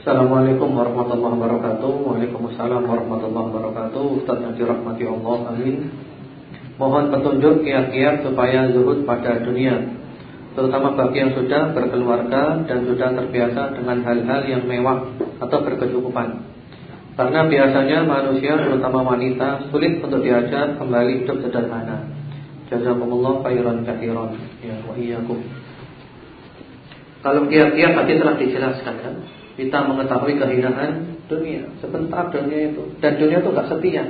Assalamualaikum warahmatullahi wabarakatuh. Waalaikumsalam warahmatullahi wabarakatuh. Ustaz Nabi Rahmati Allah Amin. Mohon petunjuk kiat-kiat supaya zuhud pada dunia Terutama bagi yang sudah berkeluarga Dan sudah terbiasa dengan hal-hal yang mewah Atau berkecukupan. Karena biasanya manusia terutama wanita Sulit untuk diajak kembali hidup sederhana. Jazakumullah khairan kathiran. Ya wa iyyakum. Kalau kiat-kiat tadi telah dijelaskan kan Kita mengetahui kehinaan dunia Sebentar dunia itu. Dan dunia itu gak setia.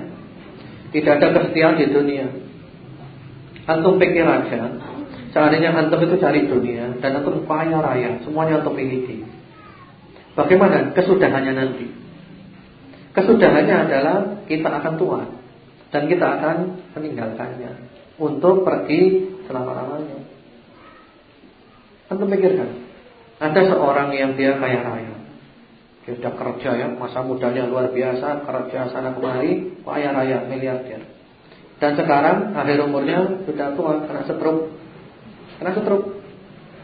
Tidak ada kesetiaan di dunia. Antum pikir aja Seandainya antum itu cari dunia Dan antum kaya raya Semuanya antum miliki. Bagaimana kesudahannya nanti? Kesudahannya adalah Kita akan tua Dan kita akan meninggalkannya untuk pergi selama-lamanya. Anda pikirkan, ada seorang yang dia kaya raya. Dia sudah kerja ya, masa mudanya luar biasa, kerja sana kemari, kaya raya, miliarder. Dan sekarang akhir umurnya sudah tua karena stroke. Karena stroke.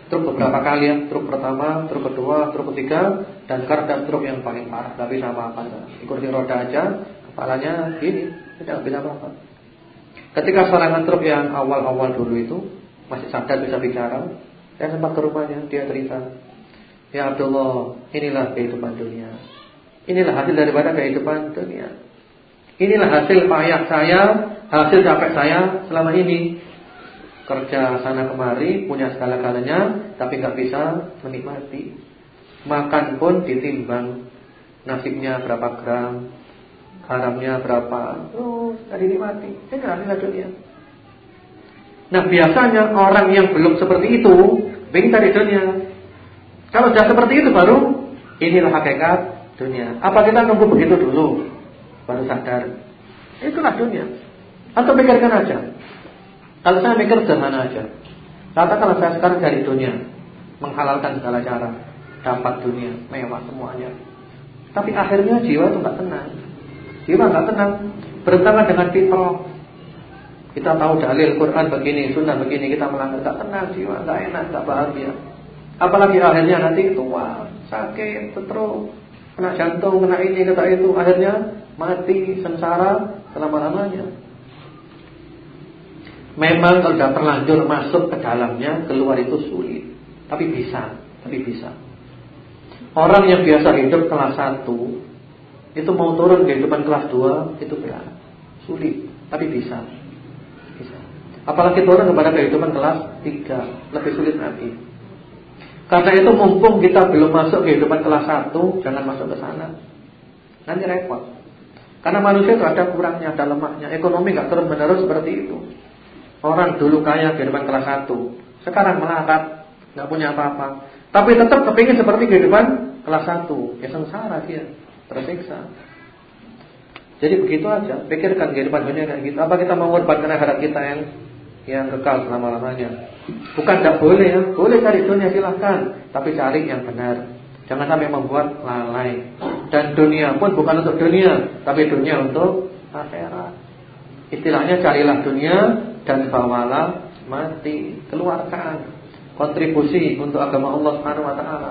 Stroke beberapa kali ya, stroke pertama, stroke kedua, stroke ketiga, dan sekarang ada yang paling parah, tapi sama apa? Di roda aja, kepalanya gini, tidak bisa apa-apa. Ketika seorang truk yang awal-awal dulu itu masih sadar bisa bicara, saya sempat ke rumahnya, dia cerita, "Ya Abdullah, inilah kehidupan dunia. Inilah hasil daripada kehidupan dunia. Inilah hasil payah saya, hasil capek saya selama ini. Kerja sana kemari, punya segala-galanya, tapi nggak bisa menikmati. Makan pun ditimbang nasibnya berapa gram, haramnya berapa, oh, tadi dinikmati. Ini adalah dunia. Nah biasanya orang yang belum seperti itu Ingin cari dunia Kalau sudah seperti itu baru Inilah hakikat dunia. Apa kita nunggu begitu dulu Baru sadar? Itulah dunia. Atau pikirkan aja. Kalau saya mikir sederhana aja. Katakanlah saya sekarang cari dunia Menghalalkan segala cara Dapat dunia, mewah semuanya. Tapi akhirnya jiwa itu gak tenang. Jiwa nggak tenang, bertentangan dengan fitrah. Kita tahu dalil Quran begini, sunnah begini, kita melanggar. Nggak tenang jiwa, nggak enak, nggak bahagia. Apalagi akhirnya nanti tua, sakit, stroke, kena jantung, kena ini, kena itu, akhirnya mati sengsara selama-lamanya. Memang kalau sudah terlanjur masuk ke dalamnya, keluar itu sulit. Tapi bisa, tapi bisa. Orang yang biasa hidup kelas 1 itu mau turun kehidupan kelas 2 itu berat, sulit, tapi bisa. Bisa. Apalagi turun kepada kehidupan kelas 3, lebih sulit lagi. Karena itu mumpung kita belum masuk kehidupan kelas 1, jangan masuk ke sana. Nanti repot. Karena manusia itu ada kurangnya, ada lemahnya. Ekonomi nggak terus menerus seperti itu. Orang dulu kaya kehidupan kelas 1, sekarang melarat, nggak punya apa-apa. Tapi tetap kepingin seperti kehidupan kelas 1, ya sengsara dia tersiksa. Jadi begitu aja, pikirkan kehidupan dunia kayak gitu. Apa kita mengorbankan akhirat kita yang yang kekal selama-lamanya? Bukan tidak boleh ya, boleh cari dunia silahkan, tapi cari yang benar. Jangan sampai membuat lalai. Dan dunia pun bukan untuk dunia, tapi dunia untuk akhirat. Istilahnya carilah dunia dan bawalah mati, keluarkan kontribusi untuk agama Allah Subhanahu wa taala.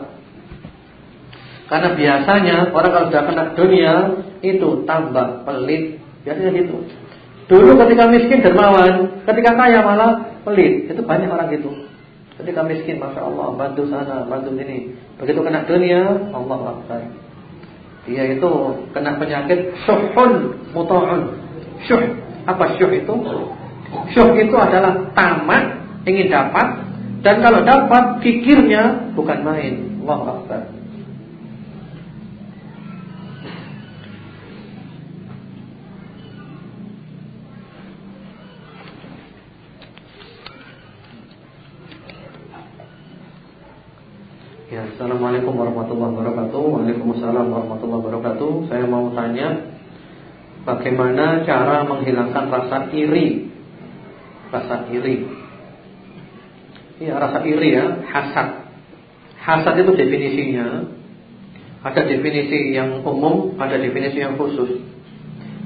Karena biasanya orang kalau sudah kena dunia itu tambah pelit. Biasanya gitu. Dulu ketika miskin dermawan, ketika kaya malah pelit. Itu banyak orang gitu. Ketika miskin, masya Allah, bantu sana, bantu sini. Begitu kena dunia, Allah Akbar. Dia itu kena penyakit syuhun muta'un. Syuh. Apa syuh itu? Syuh itu adalah tamat, ingin dapat. Dan kalau dapat, pikirnya bukan main. Allah Akbar. Assalamualaikum warahmatullahi wabarakatuh. Waalaikumsalam warahmatullahi wabarakatuh. Saya mau tanya bagaimana cara menghilangkan rasa iri? Rasa iri. Iya, rasa iri ya, hasad. Hasad itu definisinya ada definisi yang umum, ada definisi yang khusus.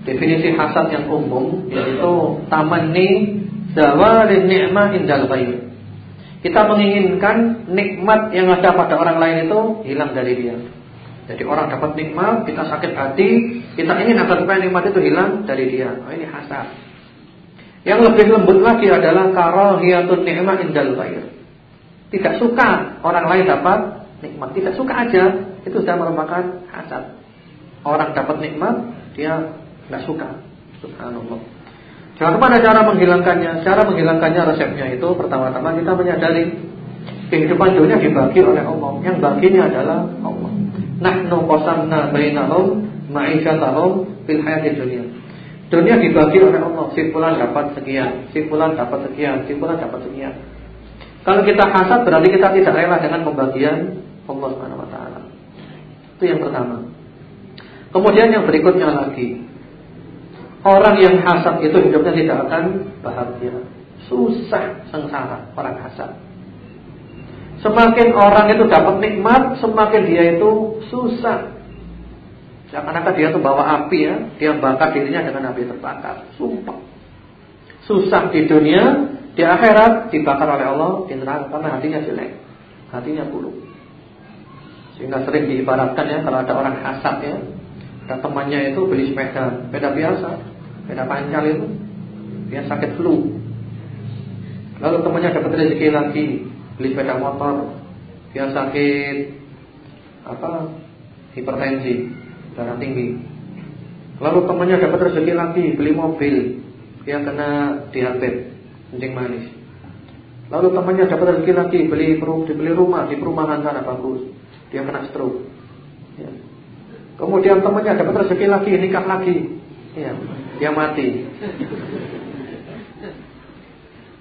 Definisi hasad yang umum yaitu tamanni zawalin ni'mah indal ghair. Kita menginginkan nikmat yang ada pada orang lain itu hilang dari dia. Jadi orang dapat nikmat, kita sakit hati, kita ingin agar supaya nikmat itu hilang dari dia. Oh, ini hasad. Yang lebih lembut lagi adalah karahiyatun ni'mah indal ghair. Tidak suka orang lain dapat nikmat, tidak suka aja, itu sudah merupakan hasad. Orang dapat nikmat, dia nggak suka. Subhanallah. Bagaimana cara menghilangkannya? Cara menghilangkannya resepnya itu pertama-tama kita menyadari kehidupan dunia dibagi oleh Allah. Yang baginya adalah Allah. Nahnu qasamna bainahum ma'isyatahum fil hayatid dunia. Dunia dibagi oleh Allah. Si fulan dapat sekian, si fulan dapat sekian, si fulan dapat sekian. Kalau kita hasad berarti kita tidak rela dengan pembagian Allah Subhanahu wa taala. Itu yang pertama. Kemudian yang berikutnya lagi. Orang yang hasad itu hidupnya tidak akan bahagia. Susah sengsara orang hasad. Semakin orang itu dapat nikmat, semakin dia itu susah. Seakan-akan dia itu bawa api ya, dia bakar dirinya dengan api terbakar. Sumpah. Susah di dunia, di akhirat dibakar oleh Allah di neraka karena hatinya jelek, hatinya buruk. Sehingga sering diibaratkan ya kalau ada orang hasad ya, ada temannya itu beli sepeda, sepeda biasa, sepeda pancal itu, dia sakit flu. Lalu temannya dapat rezeki lagi, beli sepeda motor, dia sakit apa hipertensi, darah tinggi. Lalu temannya dapat rezeki lagi, beli mobil, dia kena diabetes, kencing manis. Lalu temannya dapat rezeki lagi, beli beli rumah di perumahan sana bagus, dia kena stroke. Ya. Kemudian temannya dapat rezeki lagi, nikah lagi, ya, dia mati.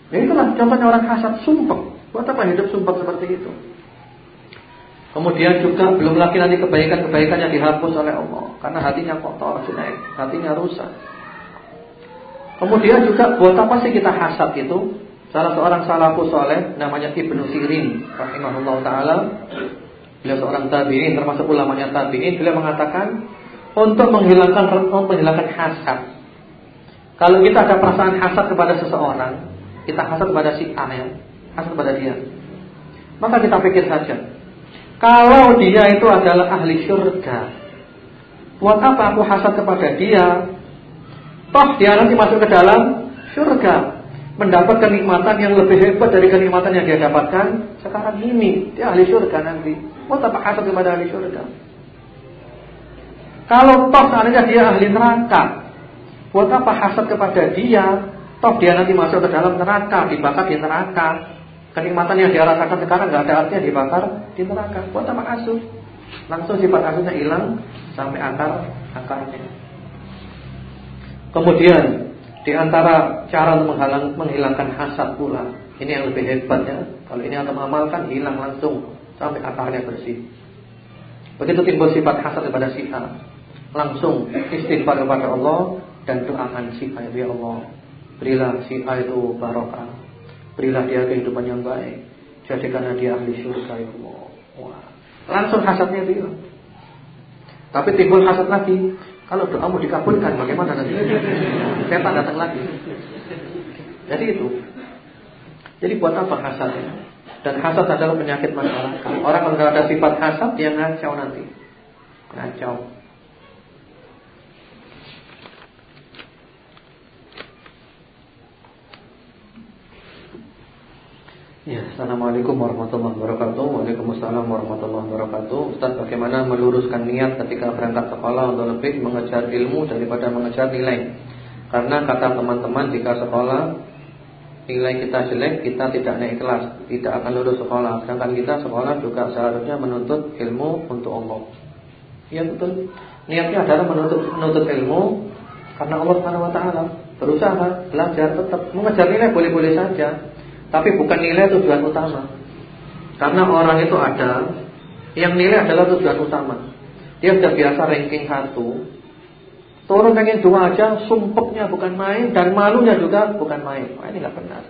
Ya itulah contohnya orang hasad sumpah. Buat apa hidup sumpah seperti itu? Kemudian juga belum lagi nanti kebaikan-kebaikan yang dihapus oleh Allah karena hatinya kotor, jelek, hatinya rusak. Kemudian juga buat apa sih kita hasad itu? Salah seorang salafus soleh namanya Ibnu Sirin rahimahullah taala. Beliau seorang tabi'in termasuk ulamanya tabi'in, beliau mengatakan untuk menghilangkan untuk menghilangkan hasad. Kalau kita ada perasaan hasad kepada seseorang, kita hasad kepada si A ya, hasad kepada dia. Maka kita pikir saja, kalau dia itu adalah ahli syurga, buat apa aku hasad kepada dia? Toh dia nanti masuk ke dalam syurga, mendapat kenikmatan yang lebih hebat dari kenikmatan yang dia dapatkan sekarang ini. Dia ahli syurga nanti. Buat apa hasad kepada ahli syurga? Kalau toh seandainya dia ahli neraka, buat apa hasad kepada dia? Toh dia nanti masuk ke dalam neraka, dibakar di neraka. Kenikmatan yang dia rasakan sekarang nggak ada artinya dibakar di neraka. Buat apa asuh? Langsung sifat asuhnya hilang sampai akar akarnya. Kemudian di antara cara untuk menghilangkan hasad pula, ini yang lebih hebat ya. Kalau ini atau mengamalkan hilang langsung sampai akarnya bersih. Begitu timbul sifat hasad kepada si A, langsung istighfar kepada Allah dan doakan si A ya Allah. Berilah si A itu barokah Berilah dia kehidupan yang baik. Jadikanlah dia ahli surga ya Allah. Wah. Langsung hasadnya bilang. Tapi timbul hasad lagi. Kalau doamu dikabulkan bagaimana nanti? Setan datang lagi. Jadi itu. Jadi buat apa hasadnya? Dan hasad adalah penyakit masyarakat. Orang kalau ada sifat hasad dia ngacau nanti. Ngacau. Ya, Assalamualaikum warahmatullahi wabarakatuh Waalaikumsalam warahmatullahi wabarakatuh Ustaz bagaimana meluruskan niat ketika berangkat sekolah Untuk lebih mengejar ilmu daripada mengejar nilai Karena kata teman-teman jika sekolah Nilai kita jelek kita tidak naik kelas Tidak akan lulus sekolah Sedangkan kita sekolah juga seharusnya menuntut ilmu untuk Allah Ya betul Niatnya adalah menuntut, menuntut ilmu Karena Allah SWT Berusaha, belajar tetap Mengejar nilai boleh-boleh saja tapi bukan nilai tujuan utama. Karena orang itu ada yang nilai adalah tujuan utama. Dia sudah biasa ranking satu, turun ranking dua aja, sumpuknya bukan main dan malunya juga bukan main. Wah, ini nggak benar.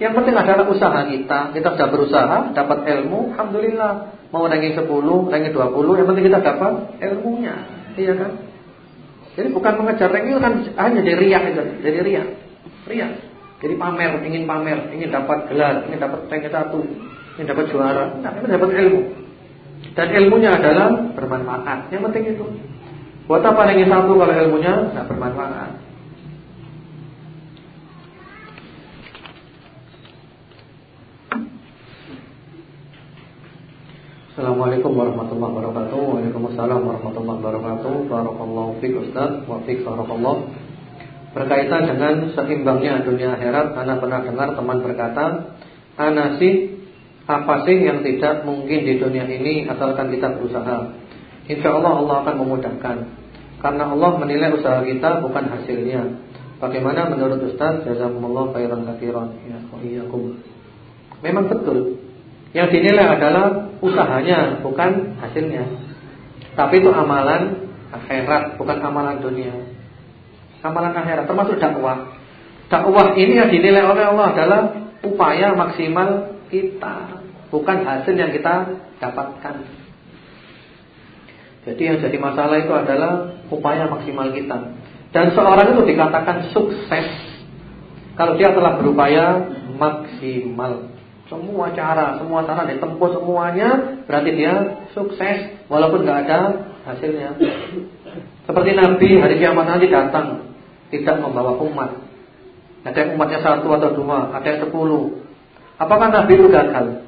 Yang penting adalah usaha kita. Kita sudah berusaha, dapat ilmu, alhamdulillah. Mau ranking 10, ranking 20, yang penting kita dapat ilmunya. Iya kan? Jadi bukan mengejar ranking kan hanya dari riak itu, dari riak. Riak. Jadi pamer, ingin pamer, ingin dapat gelar, ingin dapat ranking satu, ingin dapat juara, nah, ingin dapat ilmu. Dan ilmunya adalah bermanfaat. Yang penting itu. Buat apa ingin satu kalau ilmunya tidak bermanfaat? Assalamualaikum warahmatullahi wabarakatuh. Waalaikumsalam warahmatullahi wabarakatuh. Barakallahu fiik Ustaz wa fiik barakallah. Berkaitan dengan seimbangnya dunia akhirat, Anda pernah dengar teman berkata, "Ana sih apa sih yang tidak mungkin di dunia ini asalkan kita berusaha? Insya Allah Allah akan memudahkan. Karena Allah menilai usaha kita bukan hasilnya. Bagaimana menurut Ustaz? Jazakumullah khairan katsiran. Ya. Memang betul. Yang dinilai adalah usahanya, bukan hasilnya. Tapi itu amalan akhirat, bukan amalan dunia. Amalan akhirat termasuk dakwah. Dakwah ini yang dinilai oleh Allah adalah upaya maksimal kita, bukan hasil yang kita dapatkan. Jadi yang jadi masalah itu adalah upaya maksimal kita. Dan seorang itu dikatakan sukses kalau dia telah berupaya maksimal. Semua cara, semua cara ditempuh semuanya berarti dia sukses walaupun nggak ada hasilnya. Seperti Nabi hari kiamat nanti datang tidak membawa umat. Ada yang umatnya satu atau dua, ada yang sepuluh, Apakah Nabi itu gagal?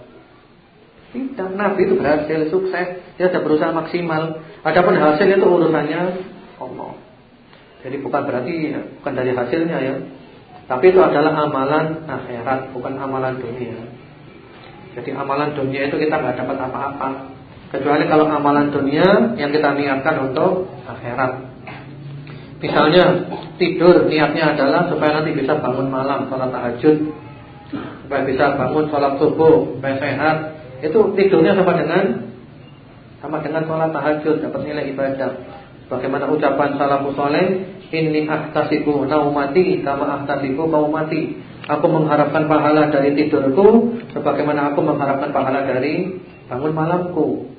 Tidak, Nabi itu berhasil, sukses, dia sudah berusaha maksimal. Adapun hasil itu urusannya Allah. Jadi bukan berarti bukan dari hasilnya ya. Tapi itu adalah amalan akhirat, bukan amalan dunia. Jadi amalan dunia itu kita nggak dapat apa-apa. Kecuali kalau amalan dunia yang kita niatkan untuk akhirat. Misalnya tidur niatnya adalah supaya nanti bisa bangun malam sholat tahajud supaya bisa bangun sholat subuh, supaya sehat. Itu tidurnya sama dengan sama dengan sholat tahajud, dapat nilai ibadah. Bagaimana ucapan salafus saleh, "Inni ahtasibu naumati kama ahtasibu qaumati." Aku mengharapkan pahala dari tidurku sebagaimana aku mengharapkan pahala dari bangun malamku.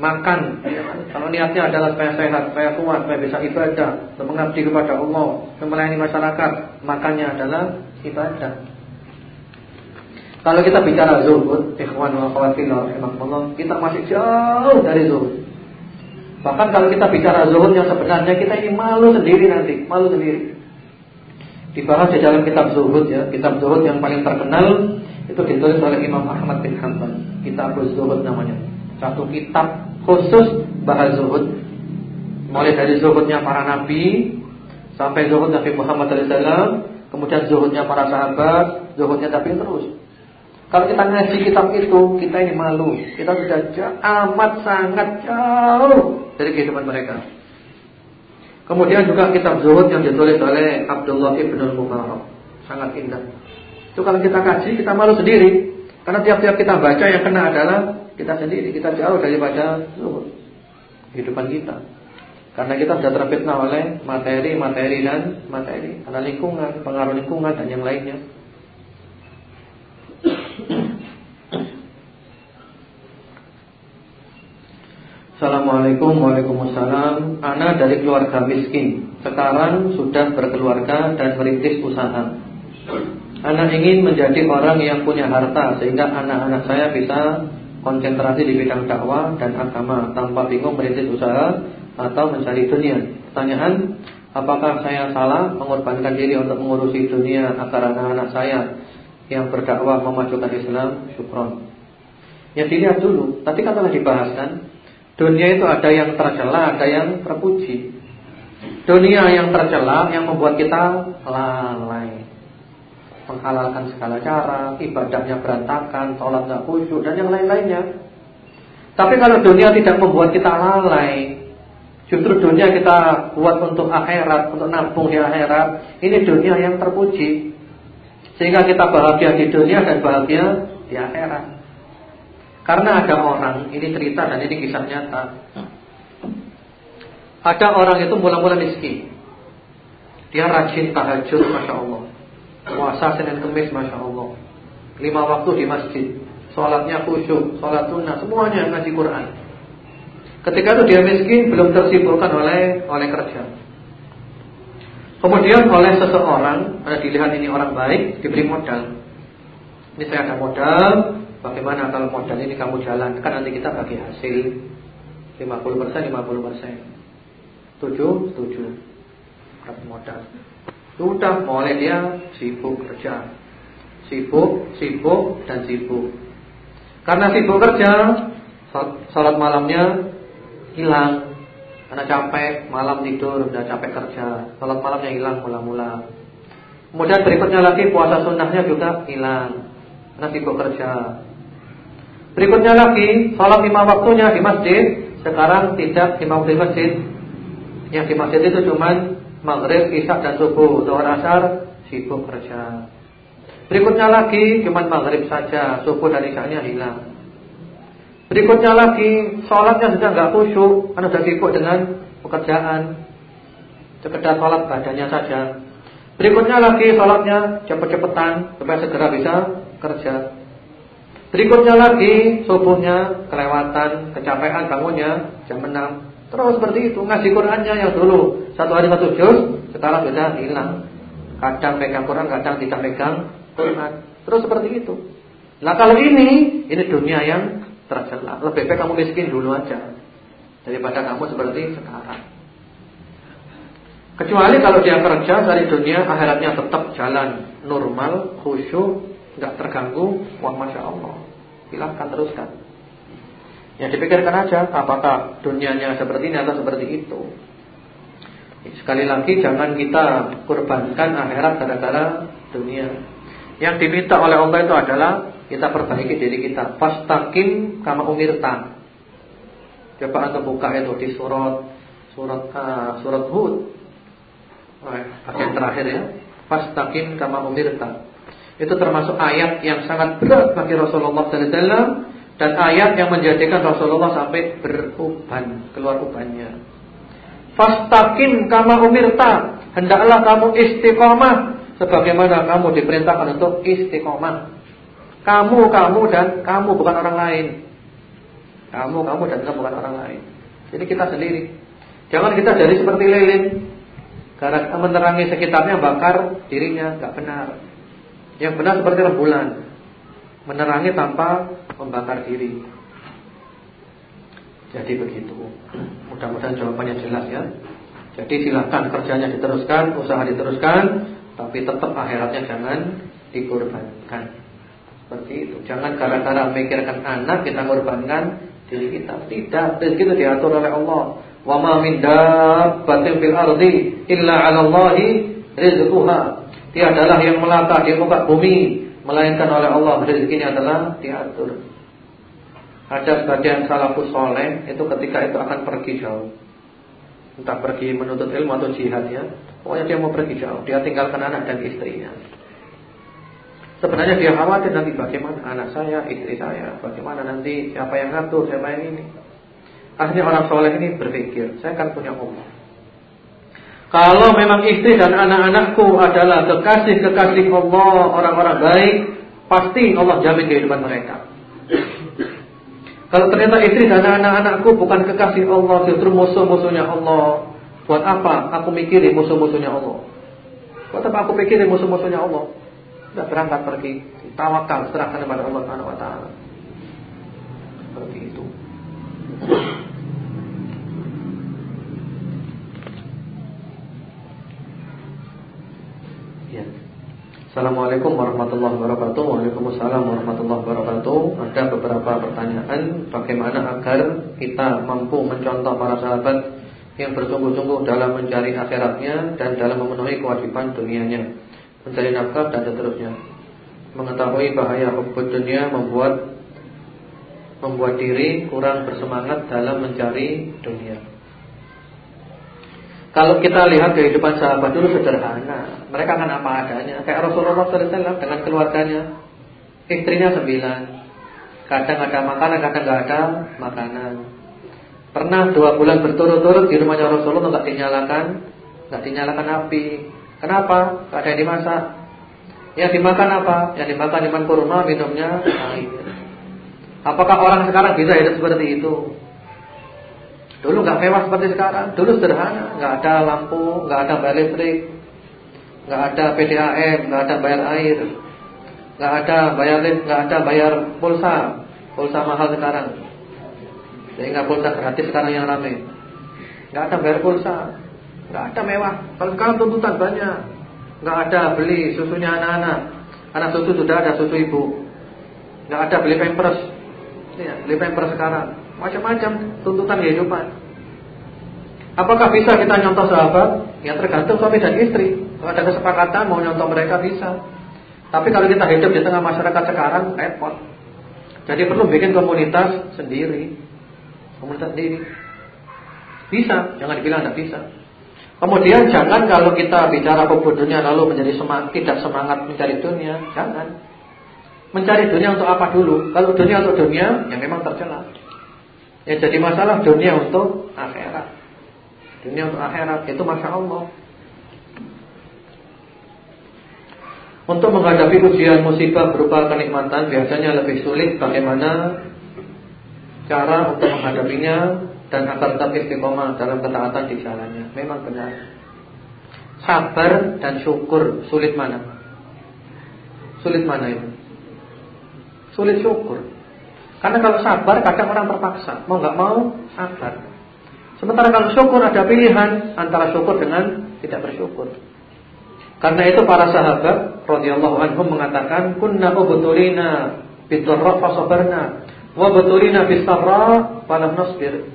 Makan, kalau niatnya adalah supaya sehat, supaya kuat, supaya bisa ibadah, mengabdi kepada Allah, melayani masyarakat, makannya adalah ibadah. Kalau kita bicara zuhud, ikhwan wa akhwat kita masih jauh dari zuhud. Bahkan kalau kita bicara zuhud yang sebenarnya kita ini malu sendiri nanti, malu sendiri. Dibahas di dalam kitab zuhud ya, kitab zuhud yang paling terkenal itu ditulis oleh Imam Ahmad bin Hanbal. Kitab zuhud namanya. Satu kitab khusus bahas zuhud. Mulai dari zuhudnya para nabi sampai zuhud Nabi Muhammad SAW, kemudian zuhudnya para sahabat, zuhudnya tapi terus. Kalau kita ngaji kitab itu, kita ini malu. Kita sudah amat sangat jauh dari kehidupan mereka. Kemudian juga kitab zuhud yang ditulis oleh Abdullah ibn Mubarak. Sangat indah. Itu kalau kita kaji, kita malu sendiri. Karena tiap-tiap kita baca yang kena adalah kita sendiri. Kita jauh daripada zuhud. Kehidupan kita. Karena kita sudah terfitnah oleh materi, materi dan materi. Karena lingkungan, pengaruh lingkungan dan yang lainnya. Assalamualaikum Waalaikumsalam Ana dari keluarga miskin. Sekarang sudah berkeluarga dan merintis usaha. Ana ingin menjadi orang yang punya harta Sehingga anak-anak saya bisa konsentrasi di bidang dakwah dan agama Tanpa bingung merintis usaha atau mencari dunia. Pertanyaan Apakah saya salah mengorbankan diri untuk mengurusi dunia agar anak-anak saya yang berdakwah memajukan Islam? Syukron. Ya dilihat dulu Tadi kan telah dibahaskan Dunia itu ada yang tercela, ada yang terpuji. Dunia yang tercela yang membuat kita lalai. Menghalalkan segala cara, ibadahnya berantakan, sholat gak khusyuk dan yang lain-lainnya. Tapi kalau dunia tidak membuat kita lalai, justru dunia kita buat untuk akhirat, untuk nabung di akhirat, ini dunia yang terpuji. Sehingga kita bahagia di dunia dan bahagia di akhirat. Karena ada orang, ini cerita dan ini kisah nyata. Ada orang itu mula-mula miskin. Dia rajin tahajud, masya Allah. Puasa Senin Kemis, masya Allah. Lima waktu di masjid. Sholatnya khusyuk, sholat sunnah, semuanya ngaji Quran. Ketika itu dia miskin, belum tersibukkan oleh oleh kerja. Kemudian oleh seseorang, ada dilihat ini orang baik, diberi modal. Ini saya ada modal, Bagaimana kalau modal ini kamu jalan Kan nanti kita bagi hasil 50% 50% Setuju? Setuju. Kasih modal. Sudah mulai dia sibuk kerja. Sibuk, sibuk, dan sibuk. Karena sibuk kerja Salat malamnya hilang. Karena capek, malam tidur Udah capek kerja. Salat malamnya hilang mula-mula. Kemudian berikutnya lagi puasa sunnahnya juga hilang. Karena sibuk kerja Berikutnya lagi, sholat lima waktunya di masjid sekarang tidak waktu di masjid. Yang di masjid itu cuma maghrib, isya dan subuh. Zuhur asar sibuk kerja. Berikutnya lagi cuma maghrib saja, subuh dan isyanya hilang. Berikutnya lagi, sholatnya sudah nggak khusyuk, karena sudah sibuk dengan pekerjaan. Sekedar sholat badannya saja. Berikutnya lagi sholatnya cepet-cepetan supaya segera bisa kerja. Berikutnya lagi subuhnya kelewatan, kecapean bangunnya jam 6. Terus seperti itu ngaji Qurannya yang dulu satu hari satu juz, sekarang sudah hilang. Kadang pegang Quran, kadang tidak pegang Quran. Terus seperti itu. Nah kalau ini, ini dunia yang tercela. Lebih baik kamu miskin dulu aja daripada kamu seperti sekarang. Kecuali kalau dia kerja dari dunia, akhiratnya tetap jalan normal, khusyuk, nggak terganggu, wah masya Allah. Silahkan teruskan. Ya dipikirkan aja apakah dunianya seperti ini atau seperti itu. Sekali lagi jangan kita kurbankan akhirat gara-gara dunia. Yang diminta oleh Allah itu adalah kita perbaiki diri kita. Fastaqim kama umirta. Coba anda buka itu di surat surat uh, surat Hud. Bagian terakhir ya. Fastaqim kama umirta. Itu termasuk ayat yang sangat berat bagi Rasulullah wasallam dan ayat yang menjadikan Rasulullah sampai beruban, keluar ubannya. Fastaqim kama umirta, hendaklah kamu istiqomah sebagaimana kamu diperintahkan untuk istiqomah. Kamu, kamu dan kamu bukan orang lain. Kamu, kamu dan kamu bukan orang lain. Jadi kita sendiri. Jangan kita jadi seperti lilin. Karena menerangi sekitarnya bakar dirinya, nggak benar. Yang benar seperti rembulan Menerangi tanpa membakar diri. Jadi begitu. Mudah-mudahan jawabannya jelas ya. Jadi silahkan kerjanya diteruskan Usaha diteruskan Tapi tetap akhiratnya jangan dikorbankan. Seperti itu. Jangan gara-gara memikirkan anak Kita korbankan diri kita. Tidak, rezeki itu diatur oleh Allah. Wa ma min dabbatin fil ardi illa 'ala Allahi rizquha Tiadalah yang melata di muka bumi Melainkan oleh Allah. Rezekinya adalah diatur. Ada sebagian salafus soleh Itu ketika itu akan pergi jauh. Entah pergi menuntut ilmu atau jihad ya. Pokoknya dia mau pergi jauh. Dia tinggalkan anak dan istrinya. Sebenarnya dia khawatir nanti bagaimana anak saya, istri saya Bagaimana nanti siapa yang ngatur, siapa yang ini. Akhirnya orang soleh ini berpikir Saya kan punya Allah kalau memang istri dan anak-anakku adalah kekasih-kekasih Allah, orang-orang baik, pasti Allah jamin kehidupan mereka. Kalau ternyata istri dan anak-anakku bukan kekasih Allah, justru musuh-musuhnya Allah, buat apa aku mikirin musuh-musuhnya Allah? Buat apa aku mikirin musuh-musuhnya Allah? Sudah berangkat pergi, tawakal, serahkan kepada Allah Subhanahu wa taala. Seperti itu. Assalamualaikum warahmatullahi wabarakatuh. Waalaikumsalam warahmatullahi wabarakatuh. Ada beberapa pertanyaan Bagaimana agar kita mampu mencontoh para sahabat Yang bersungguh-sungguh dalam mencari akhiratnya Dan dalam memenuhi kewajiban dunianya? Mencari nafkah dan seterusnya. Mengetahui bahaya hubbud dunia membuat Membuat diri kurang bersemangat dalam mencari dunia kalau kita lihat kehidupan sahabat dulu sederhana, mereka kan apa adanya. Kayak Rasulullah SAW dengan keluarganya, istrinya sembilan, kadang ada makanan, kadang nggak ada makanan. Pernah dua bulan berturut-turut di rumahnya Rasulullah nggak dinyalakan, nggak dinyalakan api. Kenapa? Gak ada yang dimasak. Yang dimakan apa? Yang dimakan cuma kurma, minumnya air. Apakah orang sekarang bisa hidup seperti itu? Dulu nggak mewah seperti sekarang. Dulu sederhana, nggak ada lampu, nggak ada bayar listrik, nggak ada PDAM, nggak ada bayar air. nggak ada bayar nggak ada bayar pulsa, pulsa mahal sekarang. Sehingga pulsa gratis sekarang yang ramai. Nggak ada bayar pulsa, nggak ada mewah. Kalau sekarang tuntutan banyak, nggak ada beli susunya anak-anak. Anak susu sudah ada susu ibu, nggak ada beli pampers. Ya, beli pampers sekarang. Macam-macam tuntutan kehidupan. Apakah bisa kita nyontoh sahabat? Ya tergantung suami dan istri. Kalau ada kesepakatan mau nyontoh mereka bisa. Tapi kalau kita hidup di tengah masyarakat sekarang repot. Jadi perlu bikin komunitas sendiri. Komunitas sendiri. Bisa, jangan dibilang tidak bisa. Kemudian jangan kalau kita bicara hubud dunia lalu menjadi semangat, tidak semangat mencari dunia, jangan. Mencari dunia untuk apa dulu? Kalau dunia untuk dunia, yang memang tercela. Ya jadi masalah dunia untuk akhirat. Dunia untuk akhirat itu masya Allah. Untuk menghadapi ujian musibah berupa kenikmatan biasanya lebih sulit bagaimana cara untuk menghadapinya dan agar tetap istiqomah dalam ketaatan di jalannya. Memang benar. Sabar dan syukur sulit mana? Sulit mana itu? Sulit syukur. Karena kalau sabar kadang orang terpaksa, mau nggak mau sabar. Sementara kalau syukur ada pilihan antara syukur dengan tidak bersyukur. Karena itu para sahabat radhiyallahu anhum mengatakan kunna ubtulina bidharra fasabarna wa butulina bisarra falam nasbir.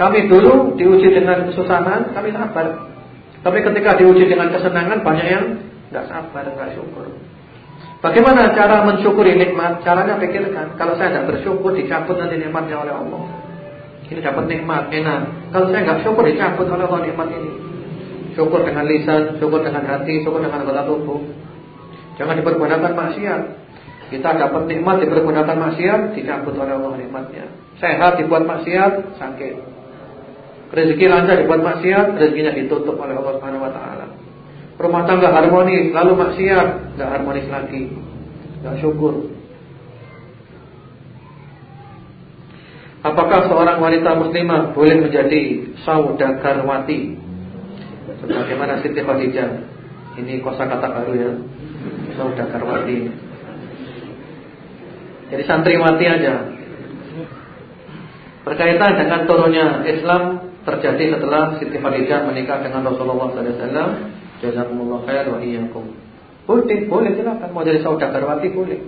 Kami dulu diuji dengan kesusahan, kami sabar. Tapi ketika diuji dengan kesenangan banyak yang enggak sabar, enggak syukur. Bagaimana cara mensyukuri nikmat? Caranya pikirkan. Kalau saya tidak bersyukur dicabut nanti nikmatnya oleh Allah. Ini dapat nikmat, enak. Kalau saya enggak syukur dicabut oleh Allah nikmat ini. Syukur dengan lisan, syukur dengan hati, syukur dengan anggota tubuh. Jangan dipergunakan maksiat. Kita dapat nikmat dipergunakan maksiat, dicabut oleh Allah nikmatnya. Sehat dibuat maksiat, sakit. Rezeki lancar dibuat maksiat, rezekinya ditutup oleh Allah Subhanahu wa. Rumah tangga harmonis, lalu maksiat, enggak harmonis lagi. Enggak syukur. Apakah seorang wanita muslimah boleh menjadi saudagarwati Sebagaimana Siti Khadijah. Ini kosakata baru ya. Saudagarwati. Jadi santriwati aja. Berkaitan dengan turunnya Islam terjadi setelah Siti Khadijah menikah dengan Rasulullah wasallam. Jazakumullah khair wa iyyakum. Boleh, boleh silakan mau jadi saudagarwati boleh.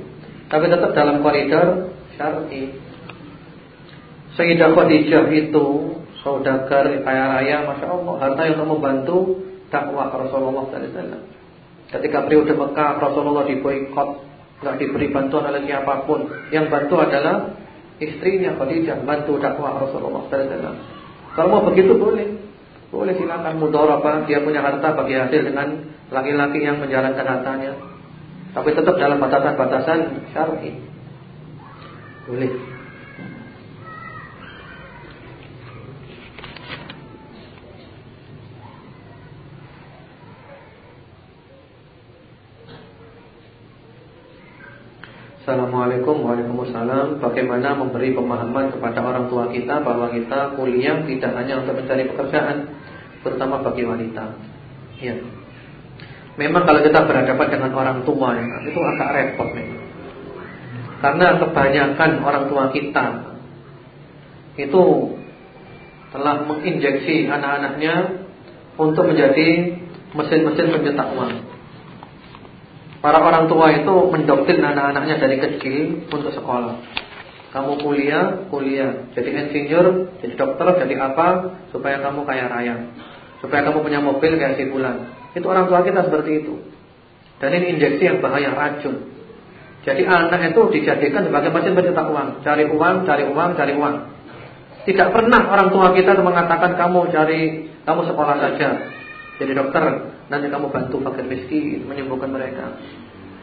Tapi tetap dalam koridor syar'i. Sayyidah Khadijah itu saudagar kaya raya, masya Allah, harta yang membantu dakwah Rasulullah SAW. Ketika periode Mekah Rasulullah diboikot, nggak diberi bantuan oleh siapa pun. Yang bantu adalah istrinya Khadijah, bantu dakwah Rasulullah SAW. Kalau mau begitu boleh, boleh silakan mudharabah, dia punya harta bagi hasil dengan laki-laki yang menjalankan hartanya. Tapi tetap dalam batasan-batasan syar'i. Boleh. Assalamualaikum Waalaikumsalam Bagaimana memberi pemahaman kepada orang tua kita Bahwa kita kuliah tidak hanya untuk mencari pekerjaan Terutama bagi wanita. Ya Memang kalau kita berhadapan dengan orang tua ya, Itu agak repot memang Karena kebanyakan orang tua kita Itu Telah menginjeksi anak-anaknya Untuk menjadi Mesin-mesin pencetak uang Para orang tua itu mendoktrin anak-anaknya dari kecil untuk sekolah. Kamu kuliah, kuliah, jadi insinyur, jadi dokter, jadi apa supaya kamu kaya raya. Supaya kamu punya mobil kayak si bulan. Itu orang tua kita seperti itu. Dan ini injeksi yang bahaya racun. Jadi anak itu dijadikan sebagai mesin pencetak uang, cari uang, cari uang, cari uang. Tidak pernah orang tua kita mengatakan kamu cari kamu sekolah saja, jadi dokter, nanti kamu bantu fakir miskin, menyembuhkan mereka.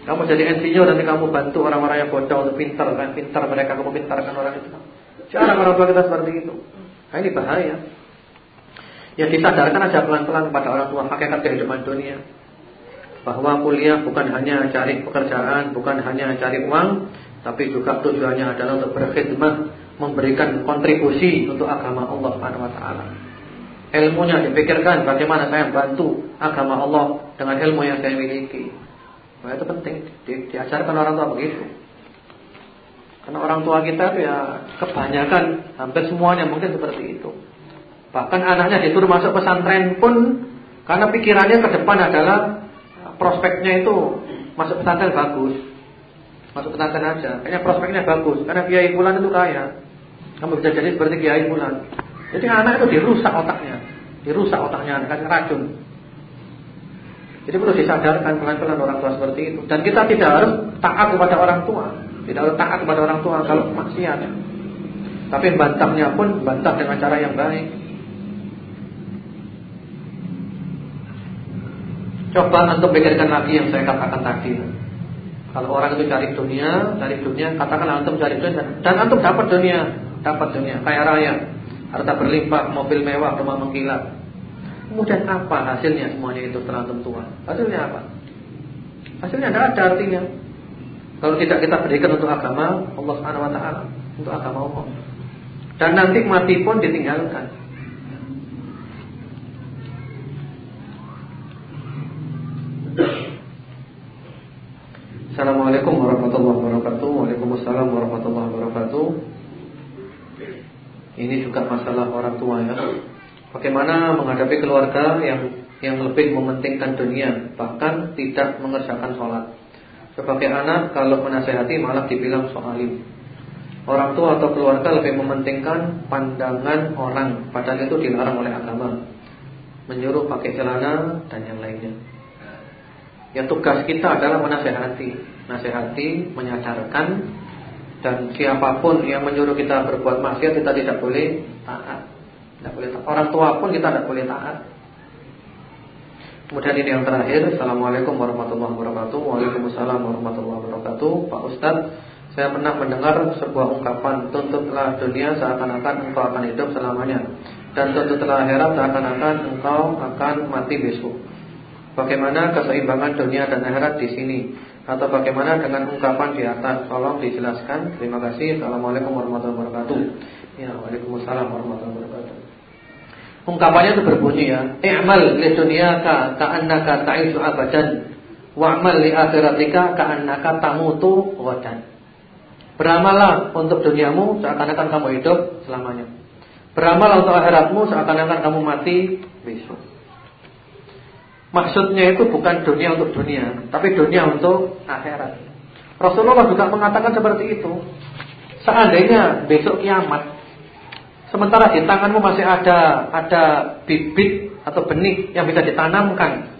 Kamu jadi insinyur, nanti kamu bantu orang-orang yang bodoh untuk pintar, kan? pintar mereka, kamu pintarkan orang itu. Cara orang tua kita seperti itu. Nah, ini bahaya. Ya disadarkan aja pelan-pelan kepada orang tua hakikat kehidupan dunia. Bahwa kuliah bukan hanya cari pekerjaan, bukan hanya cari uang, tapi juga tujuannya adalah untuk berkhidmat, memberikan kontribusi untuk agama Allah Subhanahu wa taala ilmunya dipikirkan bagaimana saya bantu agama Allah dengan ilmu yang saya miliki. Nah, itu penting di, diajarkan orang tua begitu. Karena orang tua kita ya kebanyakan hampir semuanya mungkin seperti itu. Bahkan anaknya disuruh masuk pesantren pun karena pikirannya ke depan adalah prospeknya itu masuk pesantren bagus. Masuk pesantren aja. Kayaknya prospeknya bagus karena kiai bulan itu kaya. Kamu bisa jadi seperti kiai bulan. Jadi anak itu dirusak otaknya. Dirusak otaknya kasih racun. Jadi perlu disadarkan pelan-pelan orang tua seperti itu. Dan kita tidak harus taat kepada orang tua. Tidak harus taat kepada orang tua kalau maksiat. Tapi bantahnya pun bantah dengan cara yang baik. Coba untuk pikirkan lagi yang saya katakan tadi. Kalau orang itu cari dunia, cari dunia, katakan antum cari dunia dan antum dapat dunia, dapat dunia, kaya raya, harta berlimpah, mobil mewah, rumah mengkilat. Kemudian apa hasilnya semuanya itu setelah tua? Hasilnya apa? Hasilnya tidak ada artinya. Kalau tidak kita berikan untuk agama Allah Subhanahu wa taala, untuk agama Allah. Dan nanti mati pun ditinggalkan. Assalamualaikum warahmatullahi wabarakatuh Waalaikumsalam warahmatullahi wabarakatuh Ini juga masalah orang tua ya. Bagaimana menghadapi keluarga yang yang lebih mementingkan dunia Bahkan tidak mengerjakan sholat. Sebagai anak kalau menasehati malah dibilang soalim Orang tua atau keluarga lebih mementingkan pandangan orang Padahal itu dilarang oleh agama. Menyuruh pakai celana dan yang lainnya. Ya tugas kita adalah menasehati, nasehati, menyadarkan dan siapa pun yang menyuruh kita berbuat maksiat kita tidak boleh taat. Tidak boleh taat. Orang tua pun kita tidak boleh taat. Kemudian ini yang terakhir, Assalamualaikum warahmatullahi wabarakatuh. Waalaikumsalam warahmatullahi wabarakatuh. Pak Ustadz, saya pernah mendengar sebuah ungkapan tuntutlah dunia seakan-akan engkau akan hidup selamanya dan tuntutlah akhirat seakan-akan engkau akan mati besok. Bagaimana keseimbangan dunia dan akhirat di sini atau bagaimana dengan ungkapan di atas? Tolong dijelaskan. Terima kasih. Assalamualaikum warahmatullahi wabarakatuh. Ya, waalaikumsalam warahmatullahi wabarakatuh. Ungkapannya itu berbunyi ya, "I'mal li dunyaka ka'annaka ta'ishu abadan, wa'mal li akhiratika ka'annaka tamutu ghadan." Beramallah untuk duniamu seakan-akan kamu hidup selamanya. Beramal untuk akhiratmu seakan-akan kamu mati besok. Maksudnya itu bukan dunia untuk dunia, tapi dunia untuk akhirat. Rasulullah juga mengatakan seperti itu. Seandainya besok kiamat, sementara di tanganmu masih ada ada bibit atau benih yang bisa ditanamkan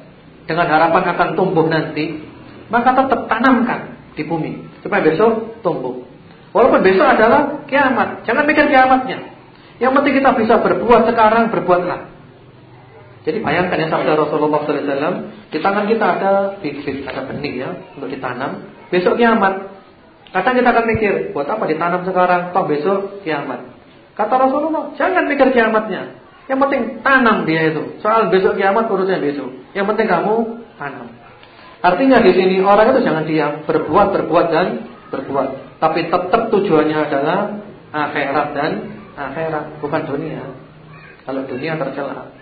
dengan harapan akan tumbuh nanti, maka tetap tanamkan di bumi supaya besok tumbuh. Walaupun besok adalah kiamat, jangan mikir kiamatnya. Yang penting kita bisa berbuat sekarang, berbuatlah. Jadi bayangkan ya sabda Rasulullah SAW Di tangan kita ada bibit, ada benih ya Untuk ditanam. Besok kiamat. Kadang kita akan mikir Buat apa ditanam sekarang, toh besok kiamat. Kata Rasulullah, jangan mikir kiamatnya. Yang penting tanam dia itu. Soal besok kiamat urusnya besok. Yang penting kamu tanam. Artinya di sini orang itu jangan diam Berbuat, berbuat dan berbuat. Tapi tetap tujuannya adalah Akhirat dan akhirat Bukan dunia. Kalau dunia tercela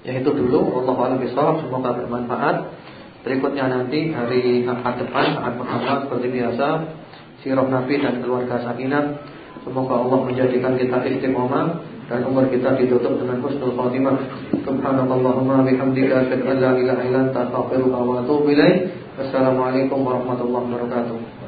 Ya itu dulu Allah a'lam semoga bermanfaat. Berikutnya nanti hari Ahad depan saat pertama seperti biasa sirah Nabi dan keluarga Sakinah. Semoga Allah menjadikan kita istiqomah dan umur kita ditutup dengan husnul khatimah. Subhanallahumma bihamdika asyhadu an la ilaha illa anta astaghfiruka wa atubu ilaik. Wassalamualaikum warahmatullahi wabarakatuh.